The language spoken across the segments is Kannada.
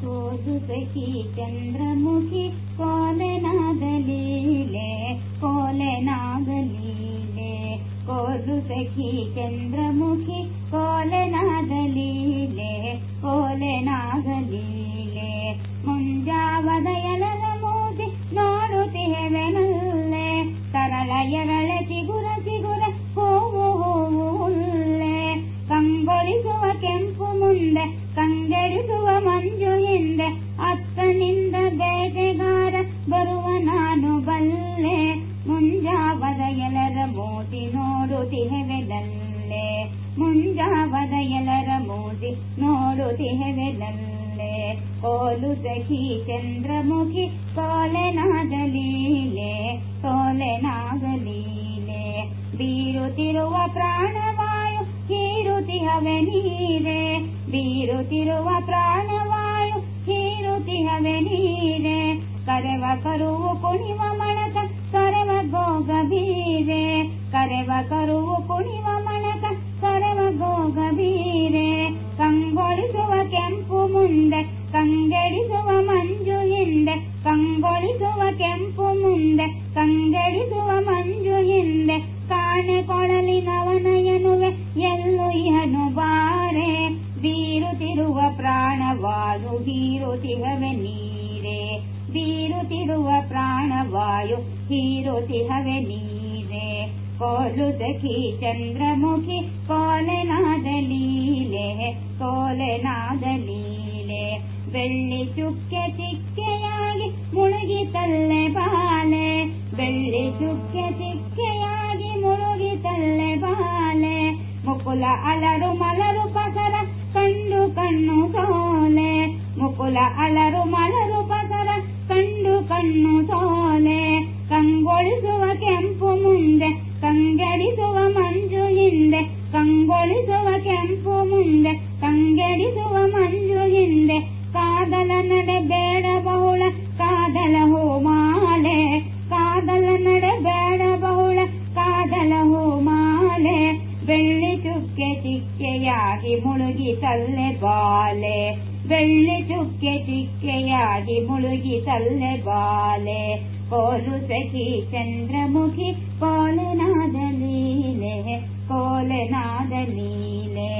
कोुपखी चन्द्रमुखि कोलनागलीले कोलनागलीले कोदुपहि चन्द्रमुखि कोलनागलीले ನಾನು ಬಲ್ಲೆ ಮುಂಜಾವದ ಎಲರ ಮೋತಿ ನೋಡುತ್ತಿಹೆವೆದಲ್ಲೆ ಮುಂಜಾವದ ಎಲರ ಮೋತಿ ನೋಡುತ್ತಿಹೆವೆದಲ್ಲೆ ಕೋಲು ಸಖಿ ಚಂದ್ರಮುಖಿ ಕೋಲೆನಾಗಲೀಲೆ ಕೋಲೆನಾಗಲೀಲೆ ಬೀರುತ್ತಿರುವ ಪ್ರಾಣವಾಯು ಹೀರುತಿಹವೆ ನೀರೆ ಬೀರುತ್ತಿರುವ ಪ್ರಾಣವಾಯು ಹೀರುತಿಹವೆ ನೀರೆ ಕರೆವ ಕರುವು ಕುಣಿವ ಕರೆವ ಕುಣಿವ ಮಣಕ ಸರವ ಗೋಗಬೀರೆ ಕಂಗೊಳಿಸುವ ಕೆಂಪು ಮುಂದೆ, ಕಂಗೆಡಿಸುವ ಮಂಜು ಹಿಂದೆ. ಕಂಗೊಳಿಸುವ ಕೆಂಪು ಮುಂದೆ, ಕಂಗೆಡಿಸುವ ಮಂಜು ಹಿಂದೆ. ಕಾಣೆ ಕೊಳಲಿನವನಯನುವೆ ಎಲ್ಲು ಇಹನು ಬಾರೆ. ಬೀರುತ್ತಿರುವ ಪ್ರಾಣವಾಯು ಹೀರುತಿಹವೆ ನೀರೆ. ಬೀರುತ್ತಿರುವ ಪ್ರಾಣವಾಯು ಹೀರುತಿಹವೆ ನೀರೆ ಕೋಲು ಸಖಿ ಚಂದ್ರಮುಖಿ ಕೋಲೆನಾದಲೀಲೆ ಕೋಲೆನಾದಲೀಲೆ ಬೆಳ್ಳಿ ಚುಕ್ಕೆ ಚಿಕ್ಕೆಯಾಗಿ ಮುಳುಗಿತಲ್ಲೆ ಬಾಲೆ. ಬೆಳ್ಳಿ ಚುಕ್ಕೆ ಚಿಕ್ಕೆಯಾಗಿ ಮುಳುಗಿತಲ್ಲೆ ಬಾಲೆ. ಮುಕುಲ ಅಲರು ಮಲರು ಪಸರ ಕಂಡು ಕಣ್ಣು ಸೋಲೆ. ಮುಕುಲ ಅಲರು ಮುಳುಗಿ ತಲ್ಲೆ ಬಾಲೆ ಬೆಳ್ಳಿ ಚುಕ್ಕೆ ಚಿಕ್ಕೆಯಾಗಿ ಮುಳುಗಿ ತಲ್ಲೆ ಬಾಲೆ ಕೋಲು ಸಖಿ ಚಂದ್ರಮುಖಿ ಕೋಲೆನಾದ ಲೀಲೆ ಕೋಲೆನಾದ ಲೀಲೆ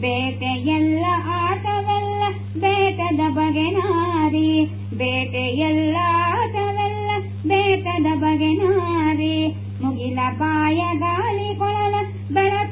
ಬೇಟೆಯೆಲ್ಲ ಆಟವೆಲ್ಲ ಬೇಟದ ಬಗೆ ನಾರಿ ಬೇಟೆಯೆಲ್ಲ ಆಟವೆಲ್ಲ ಬೇಟದ ಬಗೆ ನಾರಿ ಮುಗಿಲ ಬಾಯ ಗಾಳಿ ಕೊಳಲ ಬೆಳಕ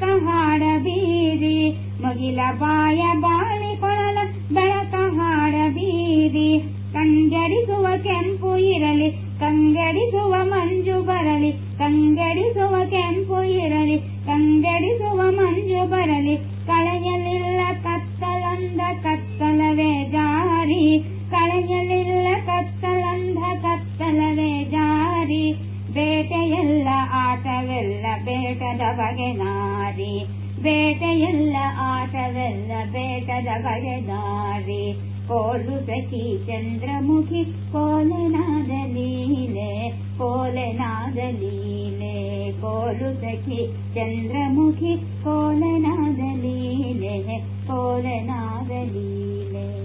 ಹಾಡ ಬೀರಿ ಮುಗಿಲ ಬಾಯ ಬಾಳಿ ಕೊಳಲ ಬೆಳಕ ಹಾಡ ಬೀದಿ ಕಂಗಡಿಸುವ ಕೆಂಪು ಇರಲಿ, ಕಂಗಡಿಸುವ ಮಂಜು ಬರಲಿ, ಕಂಗಡಿಸುವ ಕೆಂಪು ಇರಲಿ, ಕಂಗಡಿಸುವ ಮಂಜು ಬರಲಿ. ಕಳೆಯಲಿಲ್ಲ ಕತ್ತಲಂದ ಕತ್ತಲವೇ ಜಾರಿ, ಕಳೆಯಲಿಲ್ಲ ಕತ್ತಲಂದ ಕತ್ತಲವೇ ಜಾರಿ. ಬೇಟೆಯೆಲ್ಲ ಆಟವೆಲ್ಲ ಬೇಟದ ಬಗೆ ಆಟವೆಲ್ಲ ಬೇಟದ ಬಗೆ ನಾರಿ ಕೋಲು ಸಖಿ ಚಂದ್ರಮುಖಿ ಕೋಲೆನಾದ ಲೀಲೆ ಕೋಲೆನಾದ ಲೀಲೆ ಕೋಲು ಸಖಿ ಚಂದ್ರಮುಖಿ ಕೋಲೆನಾದ ಲೀಲೆ ಕೋಲೆನಾದ ಲೀಲೆ